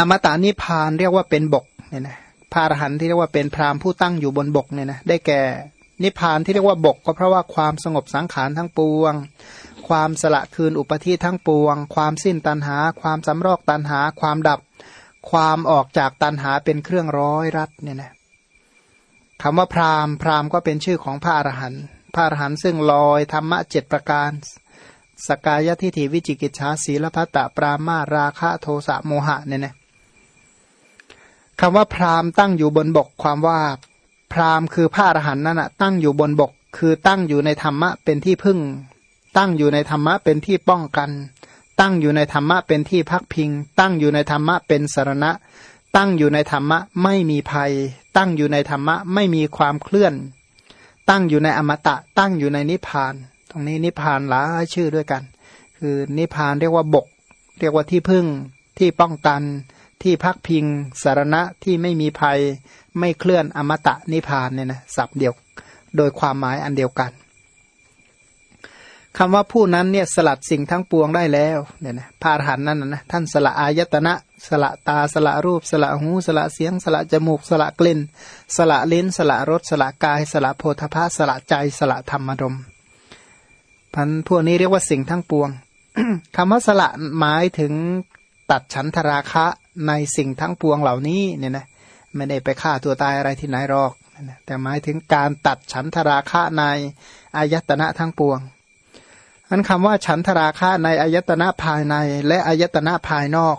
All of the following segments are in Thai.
อมตะนิพานเรียกว่าเป็นบกเนี่ยนะพระอรหันต์ที่เรียกว่าเป็นพรามผู้ตั้งอยู่บนบกเนี่ยนะได้แก่นิพานที่เรียกว่าบกก็เพราะว่าความสงบสังขารทั้งปวง ความสละคืนอุปธิทั้งปวง ความสิ้นตันหา ความสำรอกตันหา ความดับ ความออกจากตันหาเป็นเครื่องร้อยรัดเนี่ยนะคำว่าพรามพรามก็เป็นชื่อของพระอรหันต์พระอรหันต์ซึ่งลอยธรรมะเจ็ดประการ สกายทิฏฐิวิจิกิจฉาศีลพัตตปรามาราคะโทสะโมหะเนี่ยนะ คำว่าพราหมณ์ตั้งอยู่บนบกความว่าพราหมณ์คือพระอรหันต์นั่นนะตั้งอยู่บนบก คือตั้งอยู่ในธรรมะเป็นที่พึ่ง ตั้งอยู่ในธรรมะเป็นที่ป้องกัน ตั้งอยู่ในธรรมะเป็นที่พักพิง ตั้งอยู่ในธรรมะเป็นสารณะ ตั้งอยู่ในธรรมะไม่มีภัย ตั้งอยู่ในธรรมะไม่มีความเคลื่อน ตั้งอยู่ในอมตะ ตั้งอยู่ในนิพพาน ตรงนี้นิพพานหลายชื่อด้วยกัน คือนิพพานเรียกว่าบก เรียกว่าที่พึ่งที่ป้องกัน ที่พักพิงสารณะที่ไม่มีภัยไม่เคลื่อนอมตะนิพานเนี่ยนะสับเดียวโดยความหมายอันเดียวกันคำว่าผู้นั้นเนี่ยสลัดสิ่งทั้งปวงได้แล้วเนี่ยนะพาหันนั่นนะท่านสละอายตนะ สละตาสละรูป สละหู สละเสียง สละจมูก สละกลิ่น สละลิ้น สละรส สละกาย สละโพธพาสละใจ สละธรรมารมพันพวกนี้เรียกว่าสิ่งทั้งปวงคำว่าสละหมายถึงตัดฉันทราคะ ในสิ่งทั้งปวงเหล่านี้เนี่ยนะไม่ได้ไปฆ่าตัวตายอะไรที่ไหนหรอก แต่หมายถึงการตัดฉันทราคะในอายตนะทั้งปวงนั้นคำว่าฉันทราคะในอายตนะภายในและอายตนะภายนอก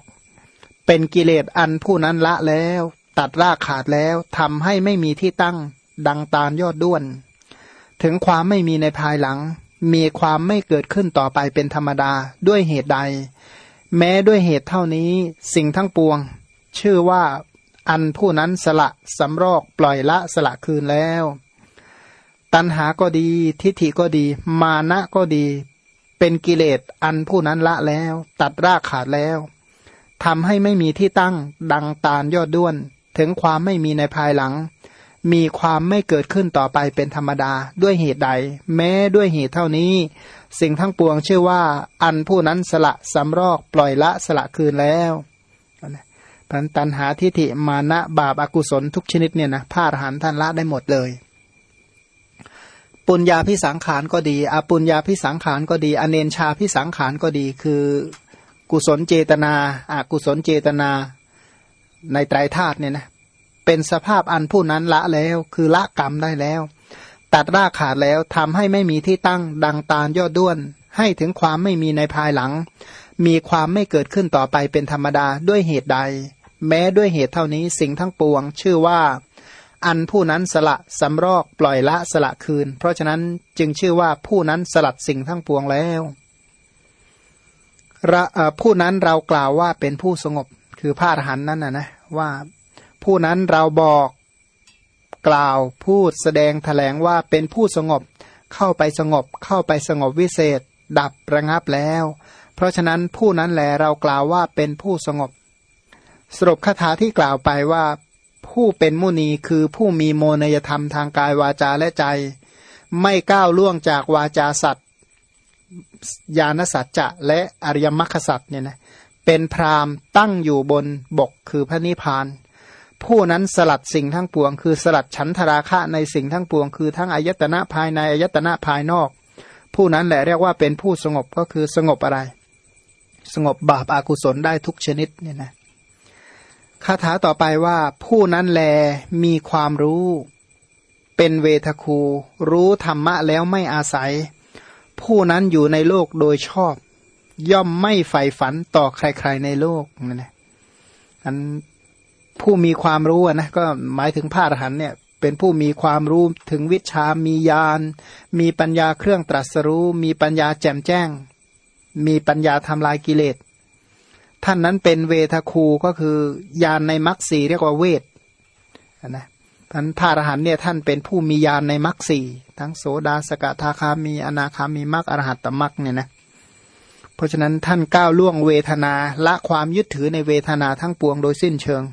เป็นกิเลสอันผู้นั้นละแล้ว ตัดรากขาดแล้วทำให้ไม่มีที่ตั้งดังตาลยอดด้วน ถึงความไม่มีในภายหลัง มีความไม่เกิดขึ้นต่อไปเป็นธรรมดาด้วยเหตุใด แม้ด้วยเหตุเท่านี้สิ่งทั้งปวง ชื่อว่าอันผู้นั้นสละสำรอกปล่อยละสละคืนแล้ว ตัณหาก็ดี ทิฏฐิก็ดี มานะก็ดี เป็นกิเลสอันผู้นั้นละแล้ว ตัดรากขาดแล้วทำให้ไม่มีที่ตั้งดังตาลยอดด้วน ถึงความไม่มีในภายหลัง มีความไม่เกิดขึ้นต่อไปเป็นธรรมดาด้วยเหตุใด แม้ด้วยเหตุเท่านี้ สิ่งทั้งปวงชื่อว่า อันผู้นั้นสละสำรอกปล่อยละสละคืนแล้วพันตันหาทิฏฐิมานะบาปอากุศลทุกชนิดเนี่ยนะพาหันท่านละได้หมดเลย ปุญญาพิสังขารก็ดีอปุญญาพิสังขารก็ดี อเนนชาพิสังขารก็ดีคือ กุศลเจตนาอากุศลเจตนาในไตรธาตุเนี่ยนะ เป็นสภาพอันผู้นั้นละแล้ว คือละกรรมได้แล้ว ตัดรากขาดแล้วทำให้ไม่มีที่ตั้งดังตาลยอดด้วน ให้ถึงความไม่มีในภายหลัง มีความไม่เกิดขึ้นต่อไปเป็นธรรมดาด้วยเหตุใด แม้ด้วยเหตุเท่านี้สิ่งทั้งปวง ชื่อว่า อันผู้นั้นสละสำรอกปล่อยละสละคืน เพราะฉะนั้นจึงชื่อว่าผู้นั้นสลัดสิ่งทั้งปวงแล้วผู้นั้นเรากล่าวว่าเป็นผู้สงบคือพระอรหันต์นั้นนะนะว่า ผู้นั้นเราบอกกล่าวพูดแสดงแถลงว่าเป็นผู้สงบ เข้าไปสงบ เข้าไปสงบวิเศษ ดับระงับแล้ว เพราะฉะนั้นผู้นั้นแหลเรากล่าวว่าเป็นผู้สงบ สรุปคาถาที่กล่าวไปว่า ผู้เป็นมุนีคือผู้มีโมนยธรรมทางกายวาจาและใจ ไม่ก้าวล่วงจากวาจาสัตว์ญาณสัจจะและอริยมรรคสัตว์เนี่ยนะเป็นพรามตั้งอยู่บนบกคือพระนิพพาน ผู้นั้นสลัดสิ่งทั้งปวง คือสลัดฉันทราคะในสิ่งทั้งปวง คือทั้งอายตนะภายในอายตนะภายนอก ผู้นั้นแหละเรียกว่าเป็นผู้สงบก็คือสงบอะไร สงบบาปอากุศลได้ทุกชนิดเนี่ยนะคาถาต่อไปว่า ผู้นั้นแลมีความรู้ เป็นเวทคู รู้ธรรมะแล้วไม่อาศัย ผู้นั้นอยู่ในโลกโดยชอบ ย่อมไม่ใฝ่ฝันต่อใครๆในโลกนั่นแหละอัน ผู้มีความรู้นะก็หมายถึงพระอรหันเนี่ยเป็นผู้มีความรู้ถึงวิชามีญาณมีปัญญาเครื่องตรัสรู้ มีปัญญาแจ่มแจ้ง มีปัญญาทำลายกิเลส ท่านนั้นเป็นเวทคูก็คือยานในมรรคสีเรียกว่าเวทนะท่านพระอรหันเนี่ยท่านเป็นผู้มียานในมรรคสีทั้งโสดาสกทาคามีอนาคามีมรรคอรหัตตมรรคเนี่ยนะเพราะฉะนั้นท่านก้าวล่วงเวทนาละความยึดถือในเวทนาทั้งปวงโดยสิ้นเชิง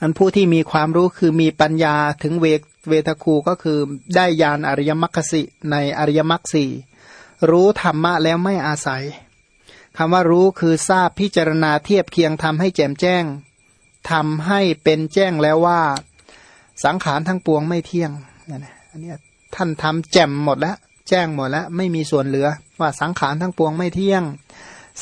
อันผู้ที่มีความรู้คือมีปัญญาถึงเวเวทคูก็คือได้ยานอริยมรรคสิในอริยมรรคสีรู้ธรรมะแล้วไม่อาศัยคำว่ารู้คือทราบพิจารณาเทียบเคียงทำให้แจ่มแจ้งทำให้เป็นแจ้งแล้วว่า สังขารทั้งปวงไม่เที่ยงนี่นะอันนี้ท่านทำแจ่มหมดแล้ว แจ้งหมดแล้ว ไม่มีส่วนเหลือ ว่าสังขารทั้งปวงไม่เที่ยง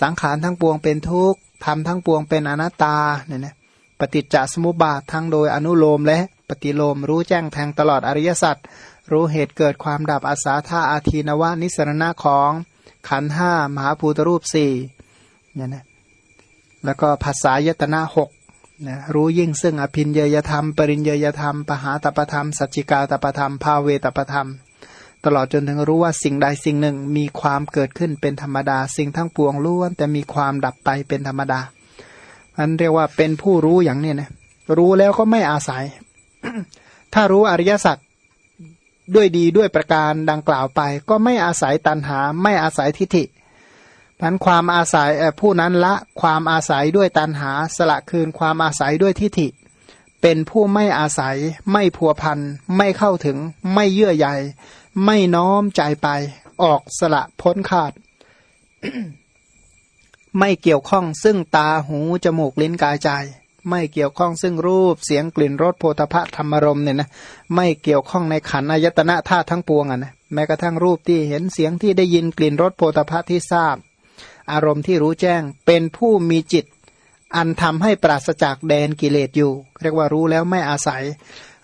สังขารทั้งปวงเป็นทุกข์ทำทั้งปวงเป็นอนัตตาเนี่ยนะ ปฏิจจสมุปบาททั้งโดยอนุโลมและปฏิโลมรู้แจ้งแทงตลอดอริยสัจรู้เหตุเกิดความดับอาสาธาอาทีนวานิสรณะของขันห้ามหาภูตรูปสี่เนี่ยนะแล้วก็ภาษายตนะหกนะรู้ยิ่งซึ่งอภินเยยธรรม ปริญเยยธรรม ปหาตปธรรม สัจจิกาตปธรรม ภาเวตปธรรม ตลอดจนถึงรู้ว่าสิ่งใดสิ่งหนึ่งมีความเกิดขึ้นเป็นธรรมดา สิ่งทั้งปวงล้วนแต่มีความดับไปเป็นธรรมดา อันเรียกว่าเป็นผู้รู้อย่างนี้นะรู้แล้วก็ไม่อาศัย ถ้ารู้อริยสัจด้วยดีด้วยประการดังกล่าวไป ก็ไม่อาศัยตันหา ไม่อาศัยทิฏฐิพันความอาศัยผู้นั้นละความอาศัยด้วยตันหา สละคืนความอาศัยด้วยทิฏฐิ เป็นผู้ไม่อาศัย ไม่พัวพันไม่เข้าถึง ไม่เยื่อใยไม่น้อมใจไป ออกสละพ้นขาด ไม่เกี่ยวข้องซึ่งตาหูจมูกลิ้นกายใจ ไม่เกี่ยวข้องซึ่งรูปเสียงกลิ่นรสโพธพะธรรมรมเนี่ยนะไม่เกี่ยวข้องในขันอายตนะธาตุทั้งปวงอะนะแม้กระทั่งรูปที่เห็นเสียงที่ได้ยินกลิ่นรสโพธพะที่ทราบ อารมณ์ที่รู้แจ้งเป็นผู้มีจิต อันทำให้ปราศจากแดนกิเลสอยู่ เรียกว่ารู้แล้วไม่อาศัย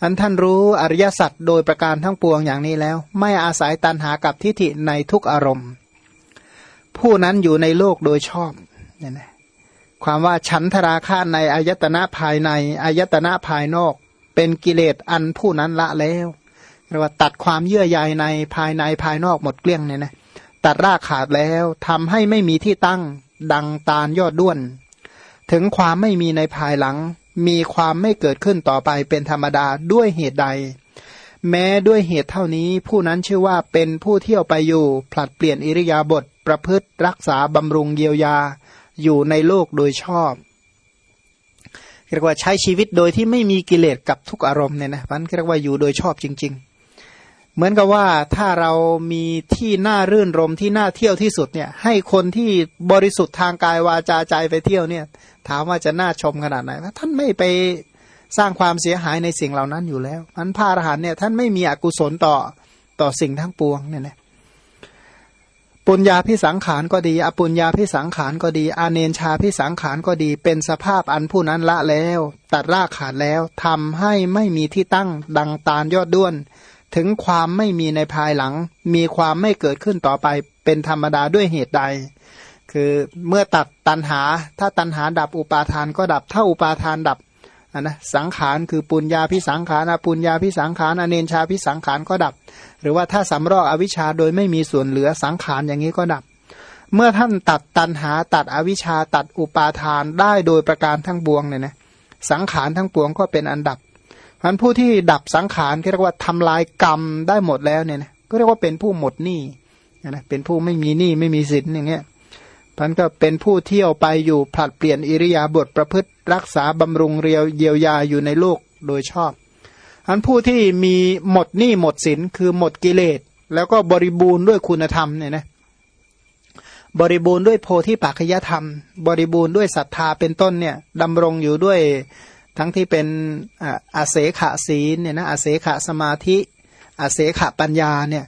อันท่านรู้อริยสัจโดยประการทั้งปวงอย่างนี้แล้ว ไม่อาศัยตันหากับทิฏฐิในทุกอารมณ์ ผู้นั้นอยู่ในโลกโดยชอบเนี่ยนะความว่าฉันทราคะในอายตนะภายในอายตนะภายนอก เป็นกิเลสอันผู้นั้นละแล้วเรียกว่าตัดความเยื่อใยในภายในภายนอกหมดเกลี้ยงเนี่ยนะตัดรากขาดแล้วทำให้ไม่มีที่ตั้งดังตาลยอดด้วน ถึงความไม่มีในภายหลัง มีความไม่เกิดขึ้นต่อไปเป็นธรรมดาด้วยเหตุใด แม้ด้วยเหตุเท่านี้ผู้นั้นชื่อว่าเป็นผู้เที่ยวไปอยู่ผลัดเปลี่ยนอิริยาบถ ประพฤติรักษาบำรุงเยียวยาอยู่ในโลกโดยชอบเรียกว่าใช้ชีวิตโดยที่ไม่มีกิเลสกับทุกอารมณ์เนี่ยนะพันเรียกว่าอยู่โดยชอบจริง ๆ เหมือนกับว่าถ้าเรามีที่น่ารื่นรมที่น่าเที่ยวที่สุดเนี่ย ให้คนที่บริสุทธิ์ทางกายวาจาใจไปเที่ยวเนี่ย ถามว่าจะน่าชมขนาดไหนท่านไม่ไปสร้างความเสียหายในสิ่งเหล่านั้นอยู่แล้วมันพระอรหันเนี่ยท่านไม่มีอกุศลต่อต่อสิ่งทั้งปวงเนี่ยนะ ปุญญาพิสังขารก็ดี อปุญญาพิสังขารก็ดี อาเนนชาพิสังขารก็ดี เป็นสภาพอันผู้นั้นละแล้ว ตัดรากขาดแล้วทำให้ไม่มีที่ตั้งดังตาลยอดด้วน ถึงความไม่มีในภายหลัง มีความไม่เกิดขึ้นต่อไปเป็นธรรมดาด้วยเหตุใด คือเมื่อตัดตันหา ถ้าตันหาดับอุปาทานก็ดับ ถ้าอุปาทานดับ นะสังขารคือปุญญาพิสังขารปุญญาพิสังขารอเนนชาพิสังขารก็ดับ หรือว่าถ้าสำรอกอวิชชาโดยไม่มีส่วนเหลือสังขารอย่างนี้ก็ดับ เมื่อท่านตัดตันหาตัดอวิชชาตัดอุปาทานได้โดยประการทั้งบวงเนี่ยนะสังขารทั้งปวงก็เป็นอันดับพันผู้ที่ดับสังขารที่เรียกว่าทำลายกรรมได้หมดแล้วเนี่ยนะก็เรียกว่าเป็นผู้หมดหนี้นะเป็นผู้ไม่มีหนี้ไม่มีสินอย่างเงี้ย พันก็เป็นผู้เที่ยวไปอยู่ผลัดเปลี่ยนอิริยาบถประพฤติรักษาบำรุงเรียวเยียวยาอยู่ในโลกโดยชอบอันผู้ที่มีหมดหนี้หมดสินคือหมดกิเลส แล้วก็บริบูรณ์ด้วยคุณธรรมเนี่ยนะบริบูรณ์ด้วยโพธิปัจจยธรรม บริบูรณ์ด้วยศรัทธาเป็นต้นเนี่ยดำรงอยู่ด้วยทั้งที่เป็นอาเสขะศีลเนี่ยนะอาเสขะสมาธิอาเสขะปัญญาเนี่ย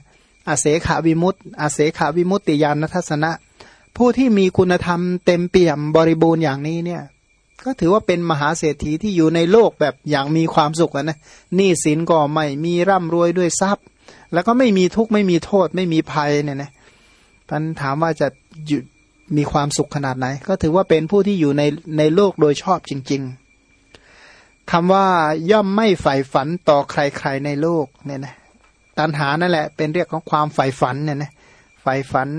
อาเสขะวิมุตติอาเสขะวิมุตติญาณทัศนะ ผู้ที่มีคุณธรรมเต็มเปี่ยมบริบูรณ์อย่างนี้เนี่ย ก็ถือว่าเป็นมหาเศรษฐีที่อยู่ในโลกแบบอย่างมีความสุขนะหนี้สินก็ไม่มีร่ำรวยด้วยทรัพย์ แล้วก็ไม่มีทุกข์ไม่มีโทษไม่มีภัยเนี่ยนะท่านถามว่าจะหยุดมีความสุขขนาดไหน ก็ถือว่าเป็นผู้ที่อยู่ในในโลกโดยชอบจริง ๆคำว่าย่อมไม่ใฝ่ฝันต่อใครๆในโลกเนี่ยนะตัณหานั่นแหละเป็นเรียกของความใฝ่ฝันเนี่ยนะใฝ่ฝัน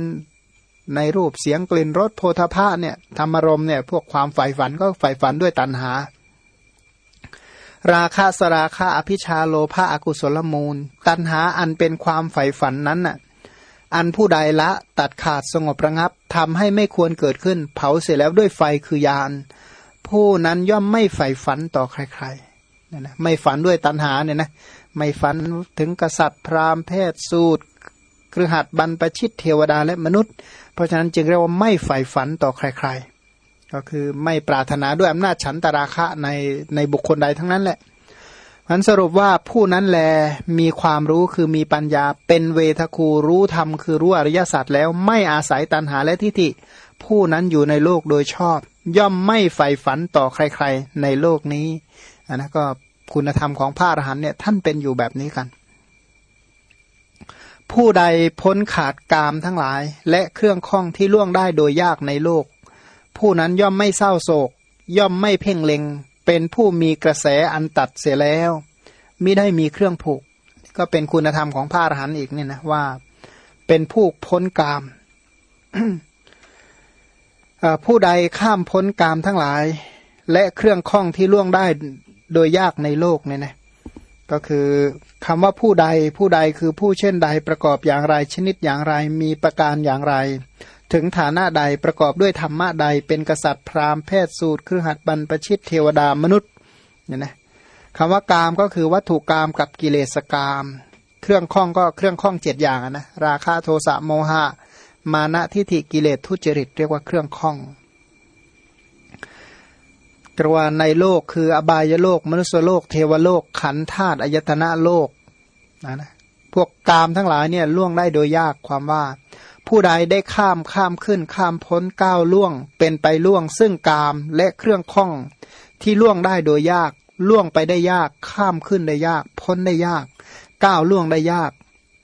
ในรูปเสียงกลิ่นรสโพธาภะเนี่ยธรรมรมเนี่ยพวกความใฝ่ฝันก็ใฝ่ฝันด้วยตัณหา ราคะสราคะอภิชาโลภะอกุศลมูล ตัณหาอันเป็นความใฝ่ฝันนั้นน่ะอันผู้ใดละตัดขาดสงบระงับทำให้ไม่ควรเกิดขึ้น เผาเสร็จแล้วด้วยไฟคือยาน ผู้นั้นย่อมไม่ใฝ่ฝันต่อใครๆเนี่ยนะไม่ฝันด้วยตัณหาเนี่ยนะไม่ฝันถึงกษัตริย์พราหมณ์เพศสูตร คือหัดบรรปชิตเทวดาและมนุษย์ เพราะฉะนั้นจึงเรียกว่าไม่ใฝ่ฝันต่อใคร ๆ ก็คือไม่ปรารถนาด้วยอำนาจฉันตราคะในในบุคคลใดทั้งนั้นแหละมันสรุปว่าผู้นั้นแลมีความรู้คือมีปัญญาเป็นเวทคูรู้ธรรมคือรู้อริยสัจแล้วไม่อาศัยตัณหาและทิฏฐิ ผู้นั้นอยู่ในโลกโดยชอบ ย่อมไม่ใฝ่ฝันต่อใครๆในโลกนี้อันนะก็คุณธรรมของพระอรหันต์เนี่ยท่านเป็นอยู่แบบนี้กัน ผู้ใดพ้นขาดกามทั้งหลาย และเครื่องข้องที่ล่วงได้โดยยากในโลก ผู้นั้นย่อมไม่เศร้าโศก ย่อมไม่เพ่งเล็ง เป็นผู้มีกระแสอันตัดเสียแล้วมิได้มีเครื่องผูก ก็เป็นคุณธรรมของพระอรหันต์อีกเนี่ยนะว่า เป็นผู้พ้นกามผู้ใดข้ามพ้นกามทั้งหลาย และเครื่องข้องที่ล่วงได้โดยยากในโลกเนี่ยนะ ก็คือคำว่าผู้ใดผู้ใดคือผู้เช่นใดประกอบอย่างไรชนิดอย่างไรมีประการอย่างไร ถึงฐานะใดประกอบด้วยธรรมะใด เป็นกษัตริย์พราหมณ์แพทย์สูตรครือหัดบรรพชิตเทวดามนุษย์เนี่ยนะคำว่ากามก็คือวัตถุกามกับกิเลสกาม เครื่องข้องก็เครื่องข้องเจ็ดอย่างนะราคะโทสะโมหะ มานะทิฏฐิกิเลสทุจริตเรียกว่าเครื่องข้อง กรวาในโลกคืออบายโลก มนุษยโลก เทวโลก ขันธาตุอายตนะโลกนะนะพวกกามทั้งหลายเนี่ยล่วงได้โดยยากความว่า ผู้ใดได้ข้ามข้ามขึ้นข้ามพ้นก้าวล่วง เป็นไปล่วง ซึ่งกามและเครื่องข้อง ที่ล่วงได้โดยยาก ล่วงไปได้ยาก ข้ามขึ้นได้ยาก พ้นได้ยาก ก้าวล่วงได้ยาก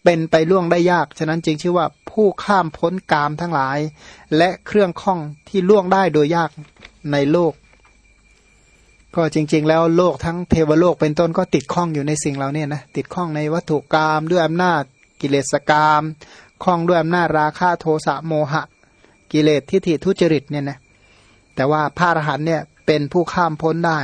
เป็นไปล่วงได้ยาก ฉะนั้นจึงชื่อว่าผู้ข้ามพ้นกามทั้งหลาย และเครื่องข้องที่ล่วงได้โดยยากในโลก ก็จริง ๆ แล้วโลกทั้งเทวโลกเป็นต้นก็ติดข้องอยู่ในสิ่งเหล่านี้นะติดข้องในวัตถุกรรมด้วยอำนาจกิเลสกรรมข้องด้วยอำนาจราคะโทสะโมหะ กิเลสทิฏฐิทุจริตเนี่ยนะแต่ว่าพระอรหันเนี่ยเป็นผู้ข้ามพ้นได้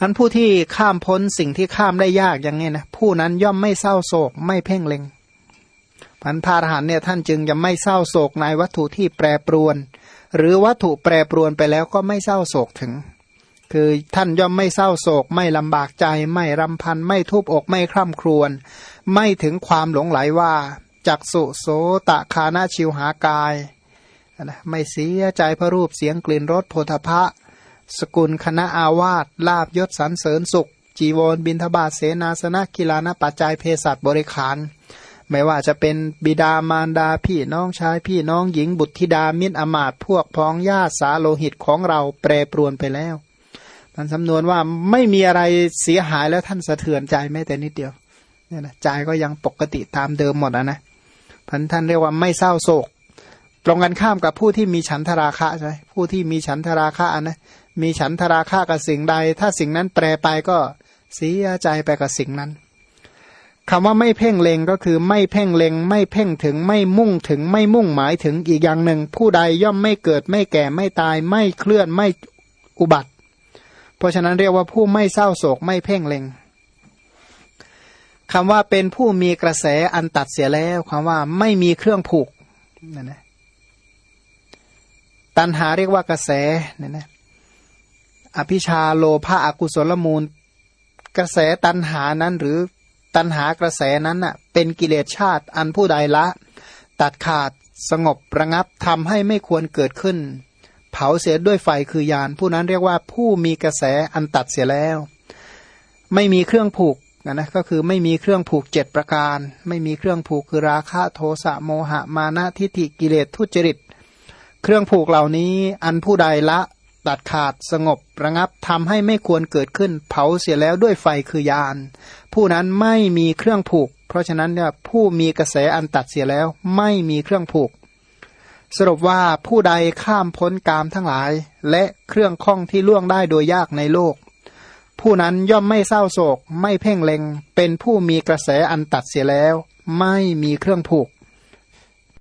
อันผู้ที่ข้ามพ้นสิ่งที่ข้ามได้ยากอย่างนี้นะผู้นั้นย่อมไม่เศร้าโศกไม่เพ่งเล็งพันพาหานเนี่ยท่านจึงจะไม่เศร้าโศกในวัตถุที่แปรปรวน หรือวัตถุแปรปรวนไปแล้วก็ไม่เศร้าโศกถึง คือท่านย่อมไม่เศร้าโศก ไม่ลำบากใจ ไม่รำพัน ไม่ทุบอก ไม่คร่ำครวญ ไม่ถึงความหลงไหลว่าจักสุโสตะคานาชิวหากายนะไม่เสียใจพระรูปเสียงกลิ่นรสโพธพะ สกุลคณะอาวาสลาบยศสรรเสริญสุข จีวรบินทบาทเสนาสนะกีฬานปัจจัยเพศัตบริขาร ไม่ว่าจะเป็นบิดามารดาพี่น้องชายพี่น้องหญิงบุตรธิดามิตรอมาตพวกพ้องญาติสาโลหิตของเราแปรปรวนไปแล้ว มันสำนวนว่าไม่มีอะไรเสียหายแล้วท่านสะเทือนใจแม้แต่นิดเดียวเนี่ยนะใจก็ยังปกติตามเดิมหมดนะนะพันท่านเรียกว่าไม่เศร้าโศก ตรงกันข้ามกับผู้ที่มีฉันทราคะใช่ผู้ที่มีฉันทราคะนะมีฉันทราค่ากับสิ่งใด ถ้าสิ่งนั้นแปรไปก็เสียใจไปกับสิ่งนั้นคำว่าไม่เพ่งเล็งก็คือไม่เพ่งเล็ง ไม่เพ่งถึงไม่มุ่งถึงไม่มุ่งหมายถึงอีกอย่างหนึ่ง ผู้ใดย่อมไม่เกิดไม่แก่ไม่ตาย ไม่เคลื่อนไม่อุบัติ เพราะฉะนั้นเรียกว่าผู้ไม่เศร้าโศกไม่เพ่งเล็งคำว่าเป็นผู้มีกระแสอันตัดเสียแล้วคำว่าไม่มีเครื่องผูกนั่นนะตันหาเรียกว่ากระแสนั่นนะอภิชาโลภะอกุศลมูล กระแสตันหานั้นหรือตันหากระแสนั้นน่ะเป็นกิเลสชาติอันผู้ใดละ ตัดขาดสงบระงับทำให้ไม่ควรเกิดขึ้น เผาเสียด้วยไฟคือยาน ผู้นั้นเรียกว่าผู้มีกระแสอันตัดเสียแล้ว ไม่มีเครื่องผูกนะนะก็คือไม่มีเครื่องผูกเจ็ดประการ ไม่มีเครื่องผูกคือราคะโทสะโมหะมานะทิฏฐิกิเลสทุจริต เครื่องผูกเหล่านี้อันผู้ใดละตัดขาดสงบระงับทำให้ไม่ควรเกิดขึ้น เผาเสียแล้วด้วยไฟคือยาน ผู้นั้นไม่มีเครื่องผูก เพราะฉะนั้นเนี่ยผู้มีกระแสอันตัดเสียแล้วไม่มีเครื่องผูก สรุปว่าผู้ใดข้ามพ้นกามทั้งหลาย และเครื่องข้องที่ล่วงได้โดยยากในโลก ผู้นั้นย่อมไม่เศร้าโศก ไม่เพ่งเล็ง เป็นผู้มีกระแสอันตัดเสียแล้ว ไม่มีเครื่องผูก